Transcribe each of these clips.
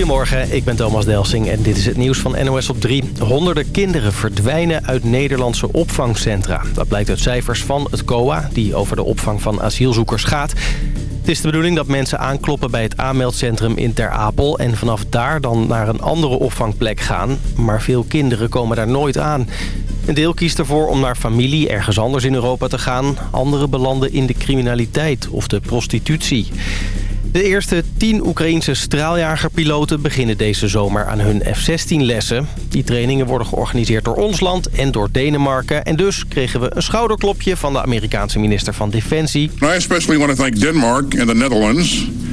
Goedemorgen, ik ben Thomas Delsing en dit is het nieuws van NOS op 3. Honderden kinderen verdwijnen uit Nederlandse opvangcentra. Dat blijkt uit cijfers van het COA, die over de opvang van asielzoekers gaat. Het is de bedoeling dat mensen aankloppen bij het aanmeldcentrum in Ter Apel... en vanaf daar dan naar een andere opvangplek gaan. Maar veel kinderen komen daar nooit aan. Een deel kiest ervoor om naar familie ergens anders in Europa te gaan. Anderen belanden in de criminaliteit of de prostitutie. De eerste 10 Oekraïense straaljagerpiloten beginnen deze zomer aan hun F-16-lessen. Die trainingen worden georganiseerd door ons land en door Denemarken. En dus kregen we een schouderklopje van de Amerikaanse minister van Defensie. I especially want to thank Denmark and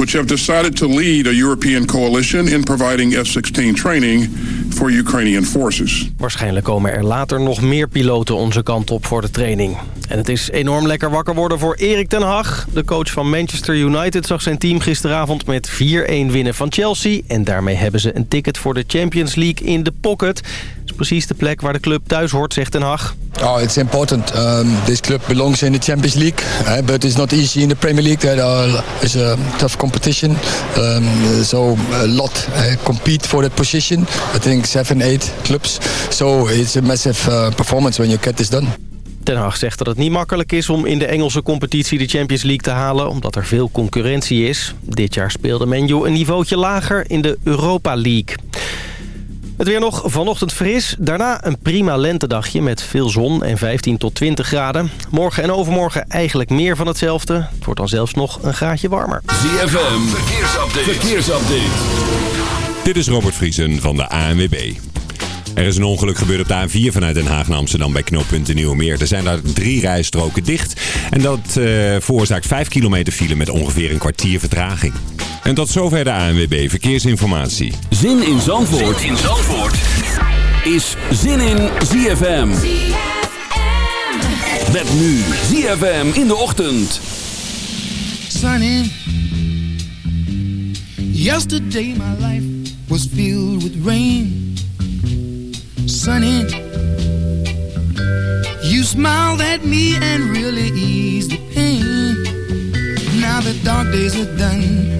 which have decided to lead a European coalition in providing F-16 training for Ukrainian forces. Waarschijnlijk komen er later nog meer piloten onze kant op voor de training. En het is enorm lekker wakker worden voor Erik ten Hag. De coach van Manchester United zag zijn team gisteravond met 4-1 winnen van Chelsea. En daarmee hebben ze een ticket voor de Champions League in de pocket precies de plek waar de club thuis hoort, zegt Ten Hag. Oh, it's important. Um, this club belongs in the Champions League, uh, but it's not easy in the Premier League. There is a tough competition, um, so a lot uh, compete for that position. I think seven, eight clubs. So it's a massive uh, performance when you get this done. Ten Hag zegt dat het niet makkelijk is om in de Engelse competitie de Champions League te halen... omdat er veel concurrentie is. Dit jaar speelde Man een niveautje lager in de Europa League. Het weer nog vanochtend fris. Daarna een prima lentedagje met veel zon en 15 tot 20 graden. Morgen en overmorgen eigenlijk meer van hetzelfde. Het wordt dan zelfs nog een graadje warmer. ZFM, verkeersupdate. verkeersupdate. Dit is Robert Vriesen van de ANWB. Er is een ongeluk gebeurd op de A4 vanuit Den Haag naar Amsterdam bij knooppunt Nieuwemeer. Er zijn daar drie rijstroken dicht. En dat uh, veroorzaakt 5 kilometer file met ongeveer een kwartier vertraging. En tot zover de ANWB Verkeersinformatie. Zin in Zandvoort, zin in Zandvoort. is Zin in ZFM. Met nu ZFM in de ochtend. Sunny. Yesterday my life was filled with rain. Sunny. You smiled at me and really eased the pain. Now the dark days are done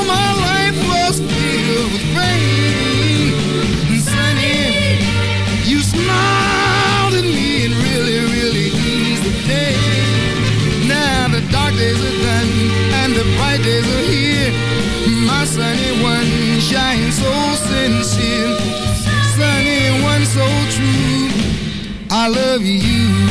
past anyone shine so sincere, anyone so true. I love you.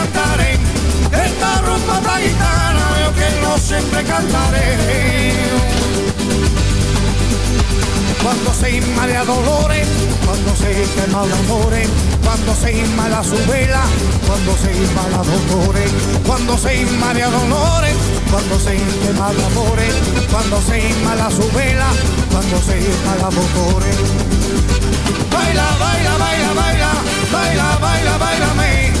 Cuando se inmala dolores, cuando se quema de amores, cuando se inmala su vela, cuando se inmala dolores, cuando se inmala dolores, cuando se quema de amores, cuando se inmala su vela, cuando se inmala dolores. Baila, baila, baila, baila, baila, baila, baila, me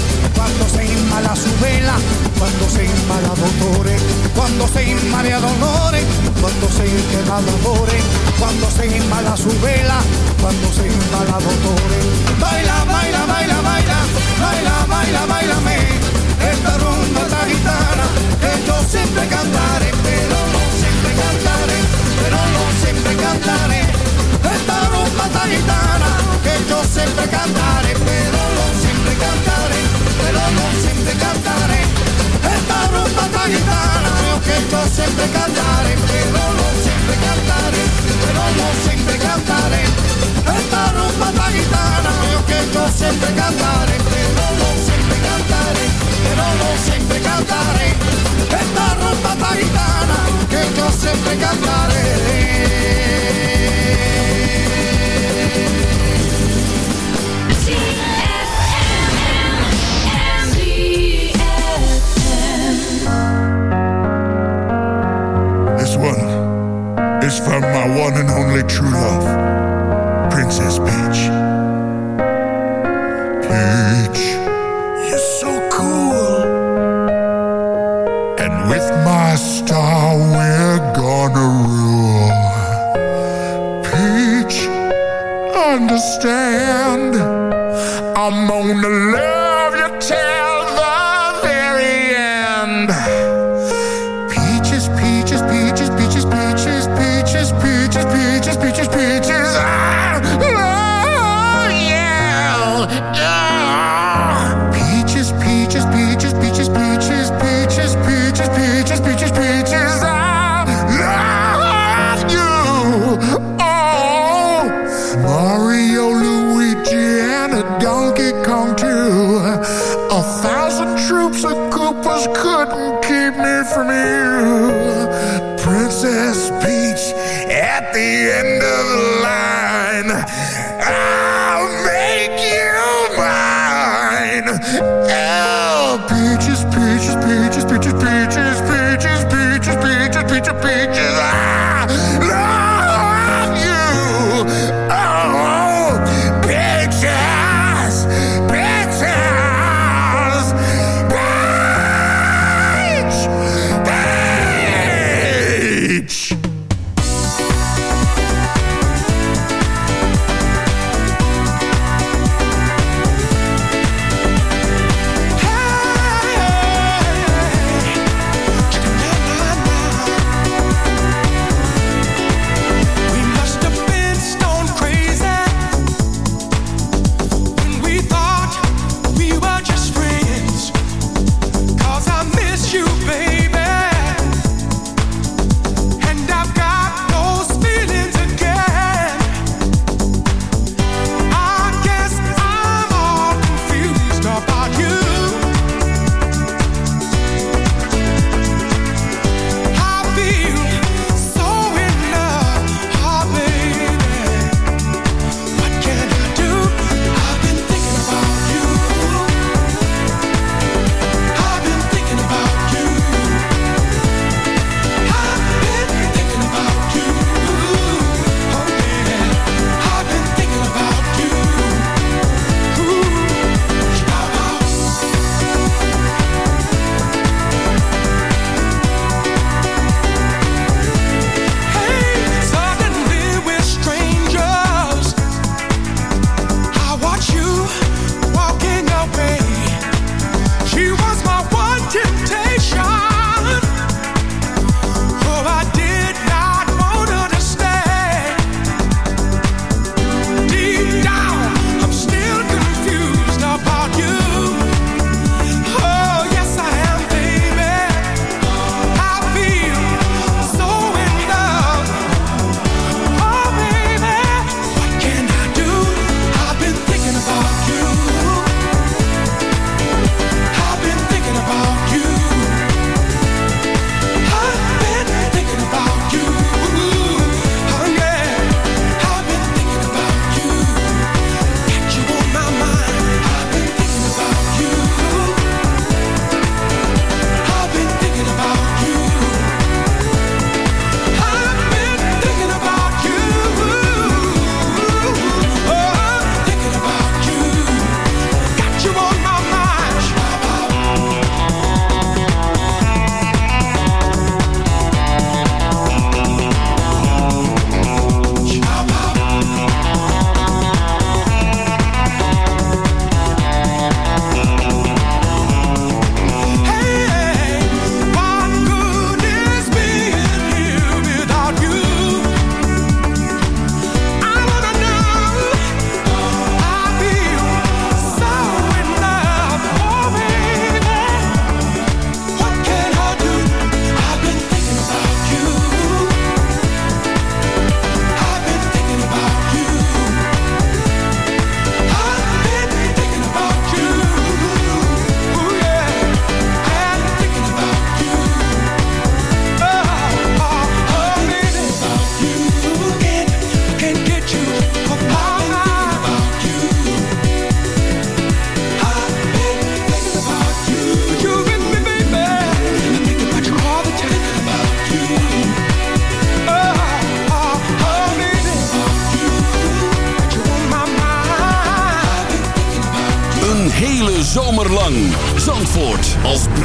cuando se inmala su vela, cuando se inmala dolores, cuando se inmala dolores, cuando se de amores, cuando se inmala su vela, cuando se inmala dolores. Baila, baila, baila, baila, baila, baila, baila, me, esta rumba esta gitana, que yo siempre cantaré, pero no siempre cantaré, pero no siempre cantaré, esta rumba esta gitana que yo siempre cantaré, pero no siempre cantaré, pero no siempre cantaré. Esta rumba tan gitana, que yo siempre cantaré, pero no siempre cantaré, pero no siempre cantaré. Esta rumba tan gitana, que yo siempre cantaré, pero no siempre cantaré, pero no siempre cantaré. Esta rumba tan gitana, que yo siempre cantaré. From my one and only true love, couldn't keep me from you.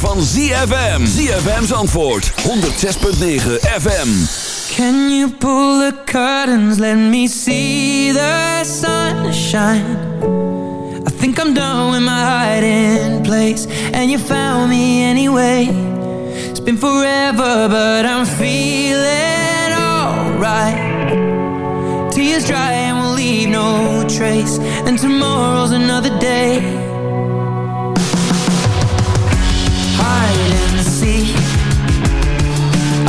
Van ZFM. ZFM's antwoord. 106.9 FM. Can you pull the curtains, let me see the sunshine. I think I'm done with my hiding place And you found me anyway. It's been forever but I'm feeling alright. Tears dry and we'll leave no trace And tomorrow's another day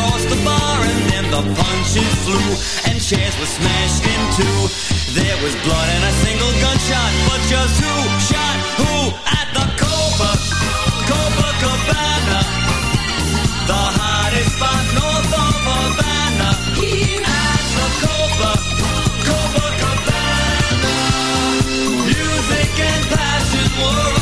across the bar and then the punches flew and chairs were smashed in two. There was blood and a single gunshot, but just who shot who at the Copa, Copa Cabana, the hottest spot north of Havana. Here at the Copa, Copa Cabana, music and passion were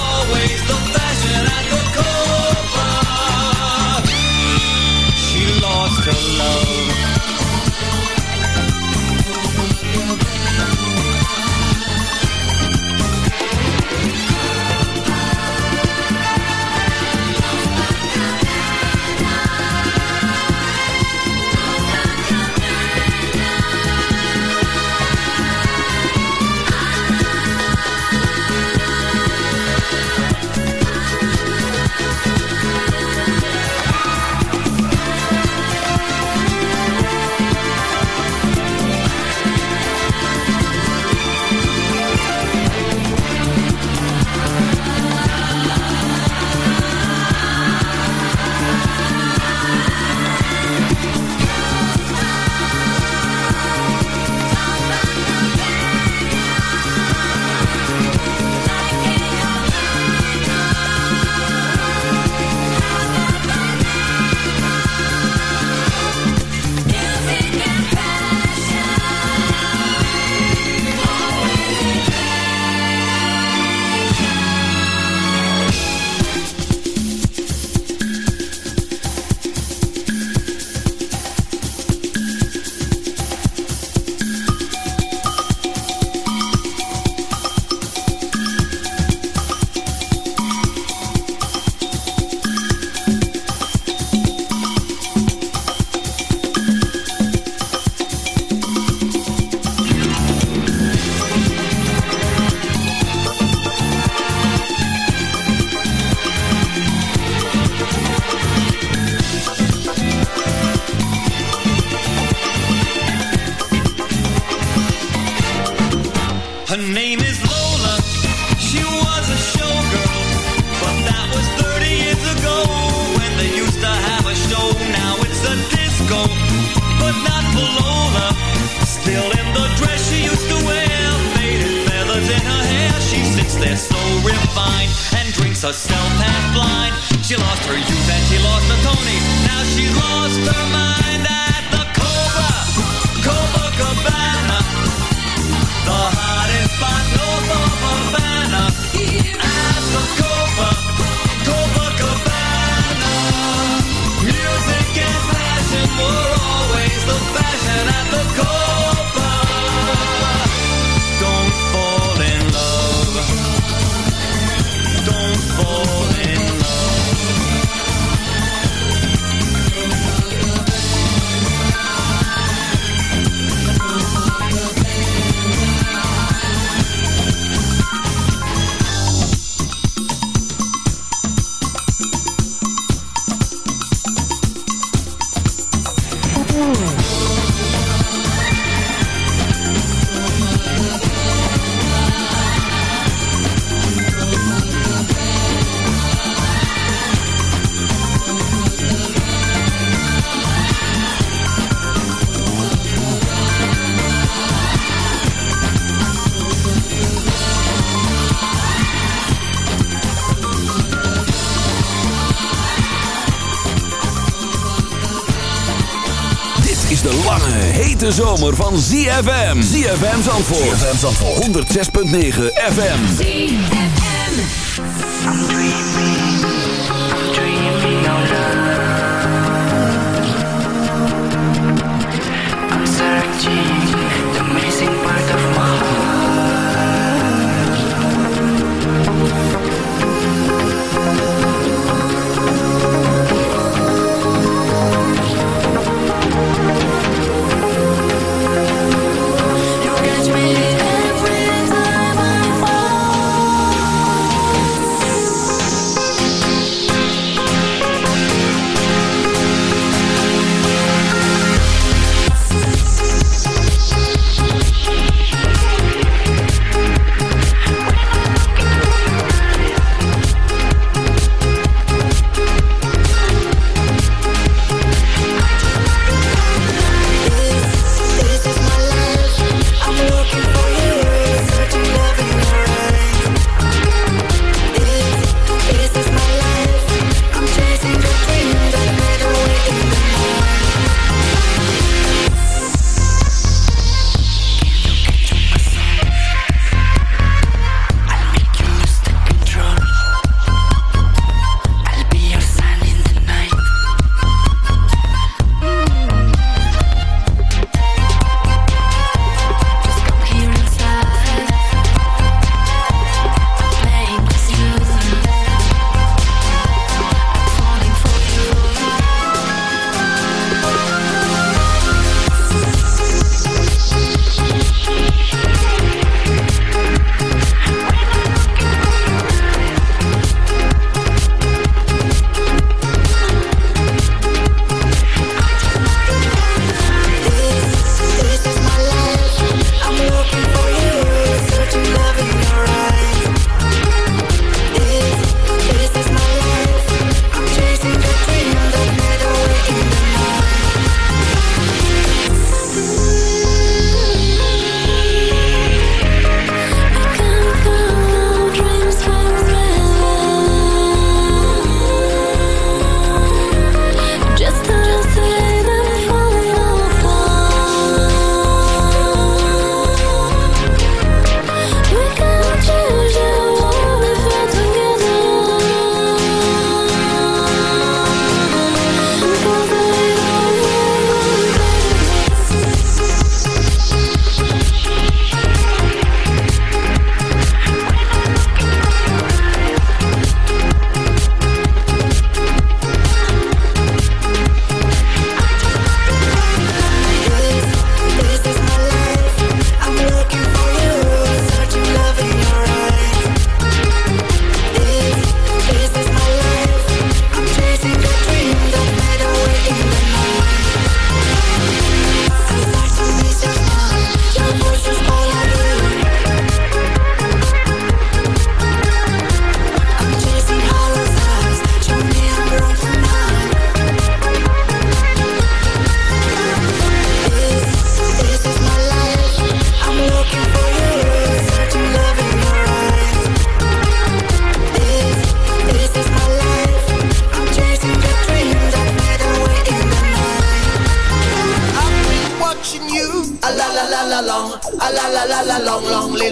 De zomer van ZFM. ZFM Zandvoort. ZFM Zandvoort. 106.9 FM. ZFM. I'm.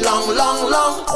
Long, long, long,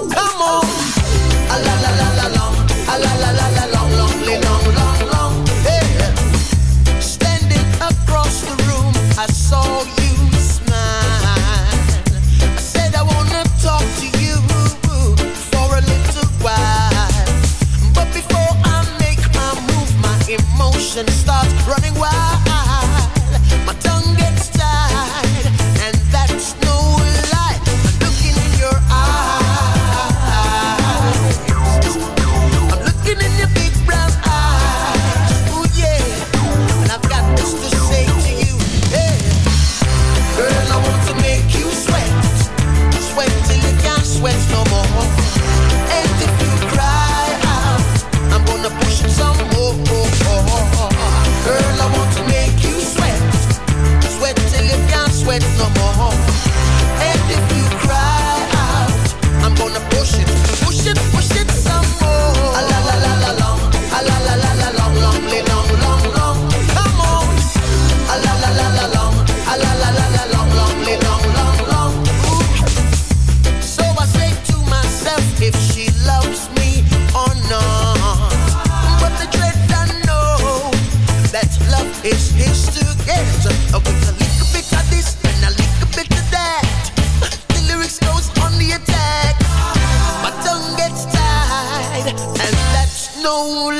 no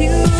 You.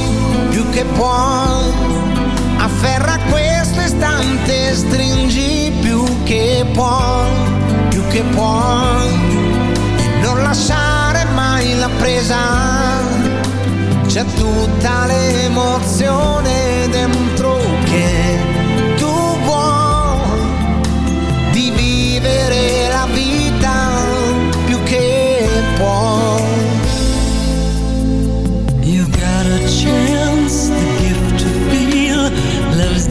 che puoi. Afferra questo istante, stringi più che puoi, più che puoi. E non lasciare mai la presa c'è tutta l'emozione dentro che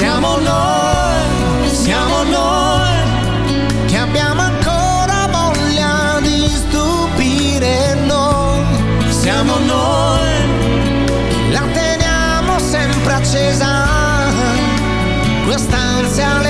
Siamo noi, siamo noi che abbiamo ancora voglia di stupire noi. Siamo noi, la teniamo sempre accesa, quest'ansia leggerissima